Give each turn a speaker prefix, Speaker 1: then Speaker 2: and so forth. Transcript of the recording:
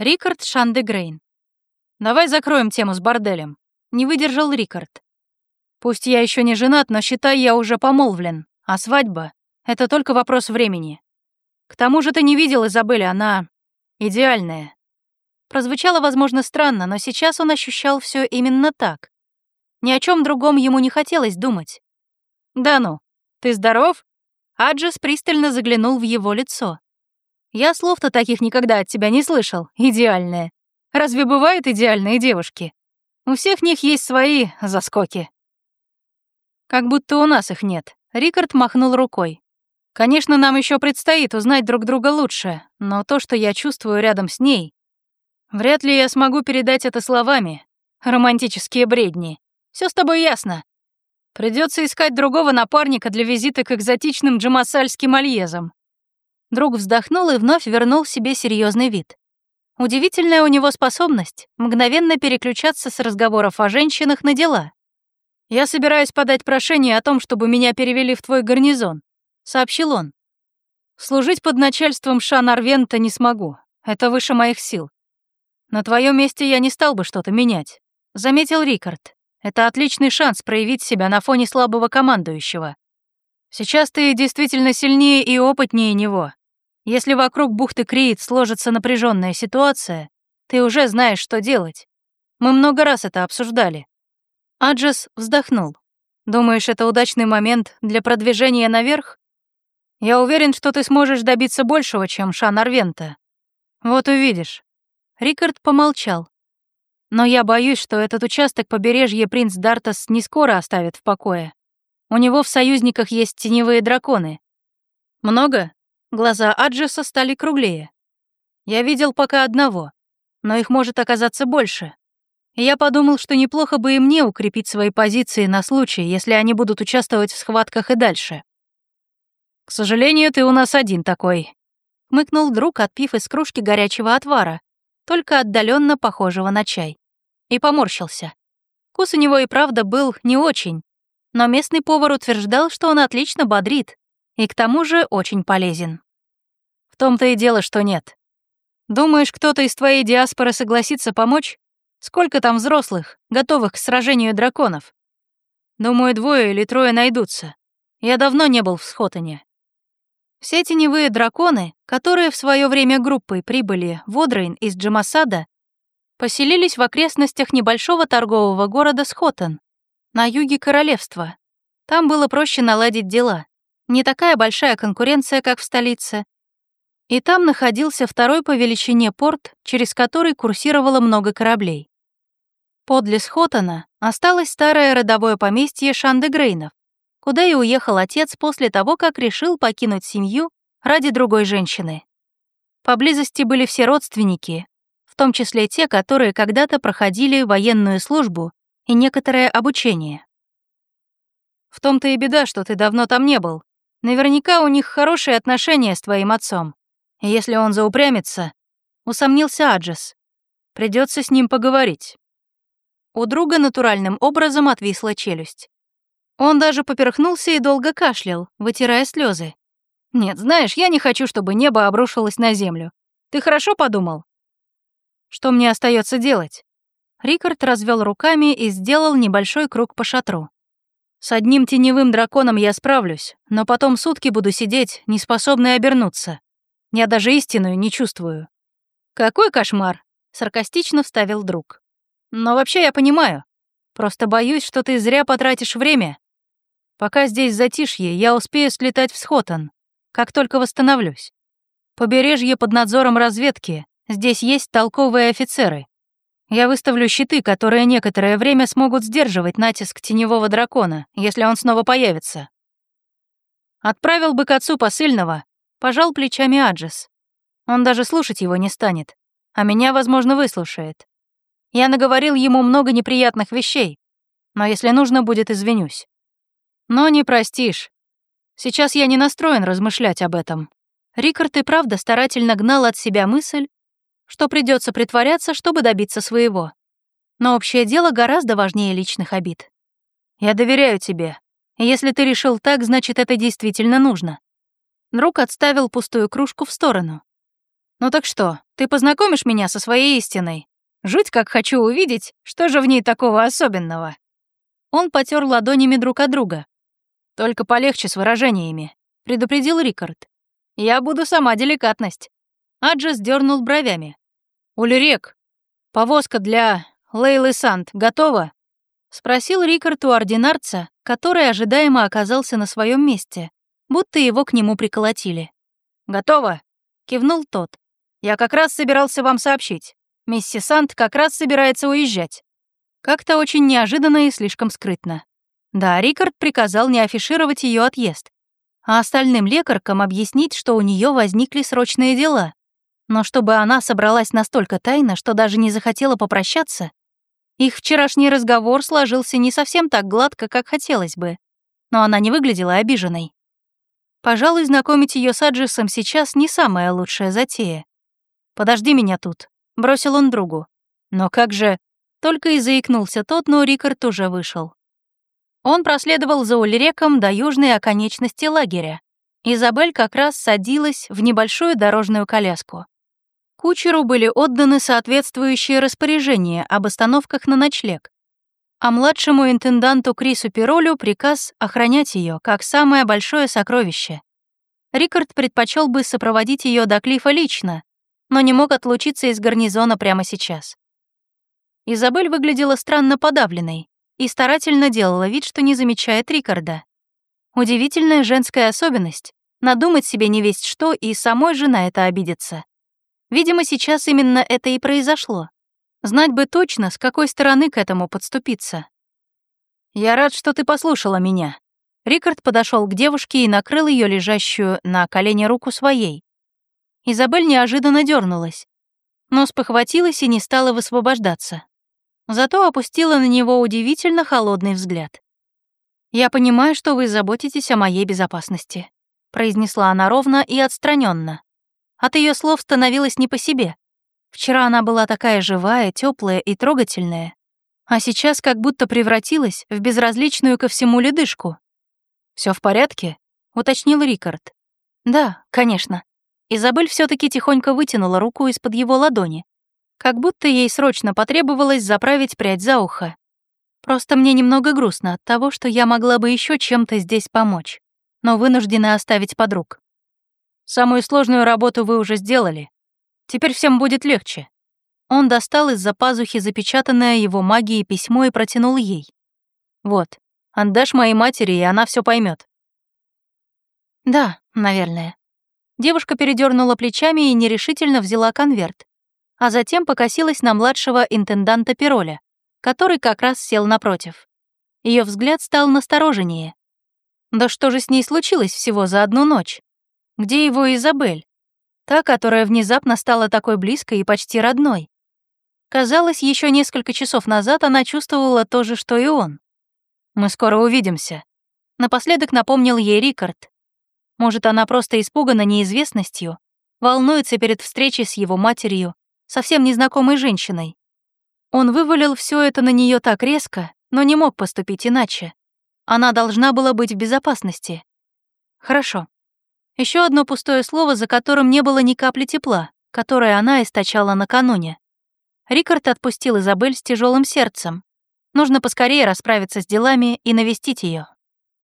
Speaker 1: Рикард Шандегрейн. «Давай закроем тему с борделем», — не выдержал Рикард. «Пусть я еще не женат, но считай, я уже помолвлен, а свадьба — это только вопрос времени. К тому же ты не видел Изабель, она идеальная». Прозвучало, возможно, странно, но сейчас он ощущал все именно так. Ни о чем другом ему не хотелось думать. «Да ну, ты здоров?» Аджес пристально заглянул в его лицо. Я слов-то таких никогда от тебя не слышал, идеальная. Разве бывают идеальные девушки? У всех них есть свои заскоки. Как будто у нас их нет. Рикард махнул рукой. Конечно, нам еще предстоит узнать друг друга лучше, но то, что я чувствую рядом с ней, вряд ли я смогу передать это словами. Романтические бредни. Все с тобой ясно. Придется искать другого напарника для визита к экзотичным джамасальским альезам. Друг вздохнул и вновь вернул себе серьезный вид. Удивительная у него способность мгновенно переключаться с разговоров о женщинах на дела. «Я собираюсь подать прошение о том, чтобы меня перевели в твой гарнизон», — сообщил он. «Служить под начальством Шанарвента не смогу. Это выше моих сил. На твоем месте я не стал бы что-то менять», — заметил Рикард. «Это отличный шанс проявить себя на фоне слабого командующего. Сейчас ты действительно сильнее и опытнее него, если вокруг бухты Криит сложится напряженная ситуация, ты уже знаешь, что делать. Мы много раз это обсуждали. Аджес вздохнул. Думаешь, это удачный момент для продвижения наверх? Я уверен, что ты сможешь добиться большего, чем Шан Арвента. Вот увидишь. Рикард помолчал. Но я боюсь, что этот участок побережья принц Дартас не скоро оставит в покое. У него в союзниках есть теневые драконы. Много? Глаза Аджеса стали круглее. Я видел пока одного, но их может оказаться больше. я подумал, что неплохо бы и мне укрепить свои позиции на случай, если они будут участвовать в схватках и дальше. «К сожалению, ты у нас один такой», — хмыкнул друг, отпив из кружки горячего отвара, только отдаленно похожего на чай, и поморщился. Вкус у него и правда был не очень, но местный повар утверждал, что он отлично бодрит, и к тому же очень полезен. В том-то и дело, что нет. Думаешь, кто-то из твоей диаспоры согласится помочь? Сколько там взрослых, готовых к сражению драконов? Думаю, двое или трое найдутся. Я давно не был в Схотоне. Все теневые драконы, которые в свое время группой прибыли в Одрейн из Джамасада, поселились в окрестностях небольшого торгового города Схотон, на юге королевства. Там было проще наладить дела не такая большая конкуренция, как в столице. И там находился второй по величине порт, через который курсировало много кораблей. Подле Схотона осталось старое родовое поместье Шандегрейнов, куда и уехал отец после того, как решил покинуть семью ради другой женщины. Поблизости были все родственники, в том числе те, которые когда-то проходили военную службу и некоторое обучение. В том-то и беда, что ты давно там не был, Наверняка у них хорошие отношения с твоим отцом. И если он заупрямится, усомнился Аджес. Придется с ним поговорить. У друга натуральным образом отвисла челюсть. Он даже поперхнулся и долго кашлял, вытирая слезы. «Нет, знаешь, я не хочу, чтобы небо обрушилось на землю. Ты хорошо подумал?» «Что мне остается делать?» Рикард развел руками и сделал небольшой круг по шатру. С одним теневым драконом я справлюсь, но потом сутки буду сидеть, не способный обернуться. Я даже истинную не чувствую. Какой кошмар, саркастично вставил друг. Но вообще я понимаю. Просто боюсь, что ты зря потратишь время. Пока здесь затишье, я успею слетать в Схотон, как только восстановлюсь. Побережье под надзором разведки, здесь есть толковые офицеры. Я выставлю щиты, которые некоторое время смогут сдерживать натиск теневого дракона, если он снова появится. Отправил бы к отцу посыльного, пожал плечами Аджес. Он даже слушать его не станет, а меня, возможно, выслушает. Я наговорил ему много неприятных вещей, но если нужно будет, извинюсь. Но не простишь. Сейчас я не настроен размышлять об этом. Рикард и правда старательно гнал от себя мысль, что придется притворяться, чтобы добиться своего. Но общее дело гораздо важнее личных обид. Я доверяю тебе. если ты решил так, значит, это действительно нужно. Друг отставил пустую кружку в сторону. «Ну так что, ты познакомишь меня со своей истиной? Жуть как хочу увидеть, что же в ней такого особенного». Он потер ладонями друг от друга. «Только полегче с выражениями», — предупредил Рикард. «Я буду сама деликатность». Аджас дернул бровями. «Ульрек, повозка для Лейлы Сант готова?» — спросил Рикард у ординарца, который ожидаемо оказался на своем месте, будто его к нему приколотили. «Готово», — кивнул тот. «Я как раз собирался вам сообщить. Миссис Сант как раз собирается уезжать». Как-то очень неожиданно и слишком скрытно. Да, Рикард приказал не афишировать ее отъезд, а остальным лекаркам объяснить, что у нее возникли срочные дела. Но чтобы она собралась настолько тайно, что даже не захотела попрощаться, их вчерашний разговор сложился не совсем так гладко, как хотелось бы, но она не выглядела обиженной. Пожалуй, знакомить ее с Аджисом сейчас не самая лучшая затея. «Подожди меня тут», — бросил он другу. «Но как же...» Только и заикнулся тот, но Рикард уже вышел. Он проследовал за Ульреком до южной оконечности лагеря. Изабель как раз садилась в небольшую дорожную коляску. Кучеру были отданы соответствующие распоряжения об остановках на ночлег, а младшему интенданту Крису Пиролю приказ охранять ее как самое большое сокровище. Рикард предпочел бы сопроводить ее до Клифа лично, но не мог отлучиться из гарнизона прямо сейчас. Изабель выглядела странно подавленной и старательно делала вид, что не замечает Рикарда. Удивительная женская особенность — надумать себе не весть что и самой же на это обидеться. Видимо, сейчас именно это и произошло. Знать бы точно, с какой стороны к этому подступиться. «Я рад, что ты послушала меня». Рикард подошел к девушке и накрыл ее лежащую на колене руку своей. Изабель неожиданно дернулась, но спохватилась и не стала высвобождаться. Зато опустила на него удивительно холодный взгляд. «Я понимаю, что вы заботитесь о моей безопасности», произнесла она ровно и отстраненно. От ее слов становилось не по себе. Вчера она была такая живая, теплая и трогательная, а сейчас как будто превратилась в безразличную ко всему ледышку. Все в порядке?» — уточнил Рикард. «Да, конечно». Изабель все таки тихонько вытянула руку из-под его ладони, как будто ей срочно потребовалось заправить прядь за ухо. Просто мне немного грустно от того, что я могла бы еще чем-то здесь помочь, но вынуждена оставить подруг. Самую сложную работу вы уже сделали, Теперь всем будет легче». Он достал из-за пазухи запечатанное его магией письмо и протянул ей. «Вот, отдашь моей матери, и она все поймет. «Да, наверное». Девушка передернула плечами и нерешительно взяла конверт, а затем покосилась на младшего интенданта Пироля, который как раз сел напротив. Ее взгляд стал настороженнее. Да что же с ней случилось всего за одну ночь? Где его Изабель? Та, которая внезапно стала такой близкой и почти родной. Казалось, еще несколько часов назад она чувствовала то же, что и он. «Мы скоро увидимся», — напоследок напомнил ей Рикард. Может, она просто испугана неизвестностью, волнуется перед встречей с его матерью, совсем незнакомой женщиной. Он вывалил все это на нее так резко, но не мог поступить иначе. Она должна была быть в безопасности. Хорошо, еще одно пустое слово, за которым не было ни капли тепла, которое она источала накануне. Рикард отпустил Изабель с тяжелым сердцем. Нужно поскорее расправиться с делами и навестить ее.